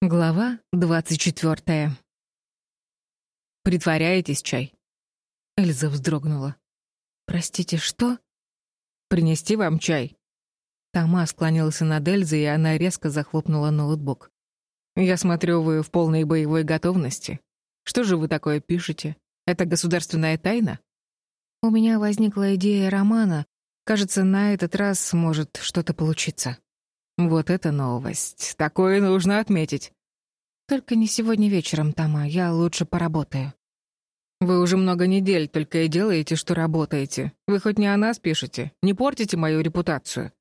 Глава двадцать четвертая. «Притворяетесь, чай?» Эльза вздрогнула. «Простите, что?» «Принести вам чай?» Тома склонился над Эльзой, и она резко захлопнула ноутбук. «Я смотрю, вы в полной боевой готовности. Что же вы такое пишете? Это государственная тайна?» «У меня возникла идея романа. Кажется, на этот раз может что-то получиться». Вот это новость. Такое нужно отметить. Только не сегодня вечером, Тома. Я лучше поработаю. Вы уже много недель только и делаете, что работаете. Вы хоть не о нас пишете? Не портите мою репутацию?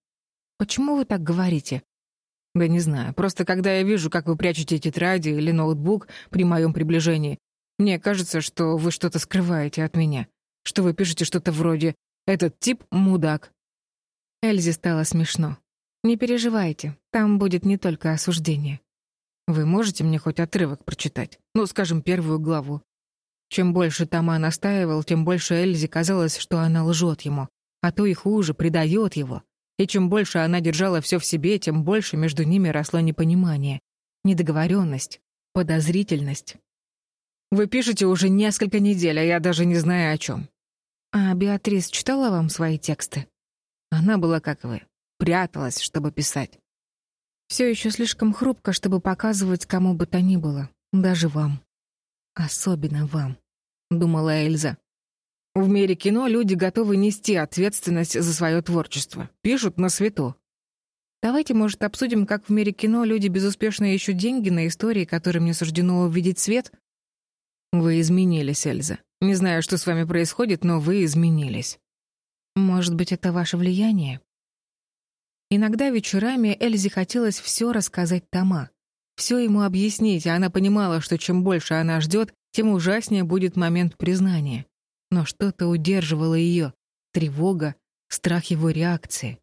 Почему вы так говорите? Да не знаю. Просто когда я вижу, как вы прячете тетради или ноутбук при моем приближении, мне кажется, что вы что-то скрываете от меня. Что вы пишете что-то вроде «этот тип — мудак». Эльзе стало смешно. Не переживайте, там будет не только осуждение. Вы можете мне хоть отрывок прочитать? Ну, скажем, первую главу. Чем больше Тома настаивал, тем больше Эльзе казалось, что она лжет ему, а то и хуже, предает его. И чем больше она держала все в себе, тем больше между ними росло непонимание, недоговоренность, подозрительность. «Вы пишете уже несколько недель, а я даже не знаю о чем». «А Беатрис читала вам свои тексты?» Она была как вы, пряталась, чтобы писать. Все еще слишком хрупко, чтобы показывать кому бы то ни было, даже вам. Особенно вам, думала Эльза. В мире кино люди готовы нести ответственность за свое творчество. Пишут на свету. Давайте, может, обсудим, как в мире кино люди безуспешно ищут деньги на истории, которым не суждено увидеть свет? Вы изменились, Эльза. Не знаю, что с вами происходит, но вы изменились. Может быть, это ваше влияние? Иногда вечерами Эльзе хотелось все рассказать Тома, все ему объяснить, а она понимала, что чем больше она ждет, тем ужаснее будет момент признания. Но что-то удерживало ее. Тревога, страх его реакции.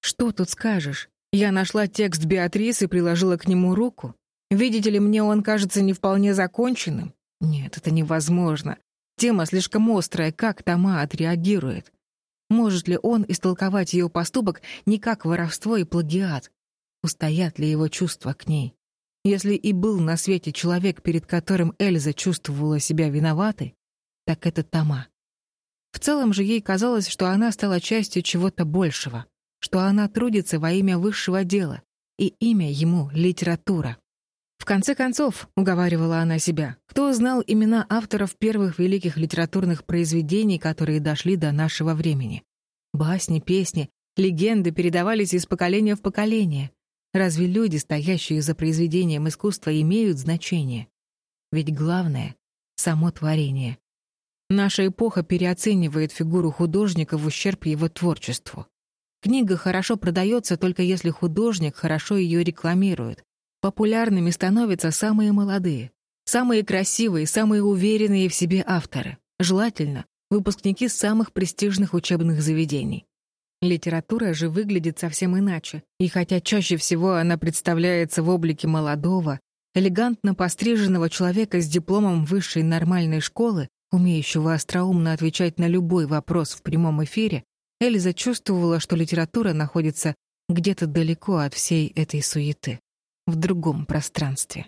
Что тут скажешь? Я нашла текст Беатрис и приложила к нему руку. Видите ли, мне он кажется не вполне законченным. Нет, это невозможно. Тема слишком острая, как Тома отреагирует? Может ли он истолковать ее поступок не как воровство и плагиат? Устоят ли его чувства к ней? Если и был на свете человек, перед которым Эльза чувствовала себя виноватой, так это Тома. В целом же ей казалось, что она стала частью чего-то большего, что она трудится во имя высшего дела, и имя ему — литература. В конце концов, уговаривала она себя, кто знал имена авторов первых великих литературных произведений, которые дошли до нашего времени? Басни, песни, легенды передавались из поколения в поколение. Разве люди, стоящие за произведением искусства, имеют значение? Ведь главное — само творение. Наша эпоха переоценивает фигуру художника в ущерб его творчеству. Книга хорошо продается только если художник хорошо ее рекламирует, Популярными становятся самые молодые, самые красивые, самые уверенные в себе авторы. Желательно выпускники самых престижных учебных заведений. Литература же выглядит совсем иначе, и хотя чаще всего она представляется в облике молодого, элегантно постриженного человека с дипломом высшей нормальной школы, умеющего остроумно отвечать на любой вопрос в прямом эфире, Эльза чувствовала, что литература находится где-то далеко от всей этой суеты в другом пространстве.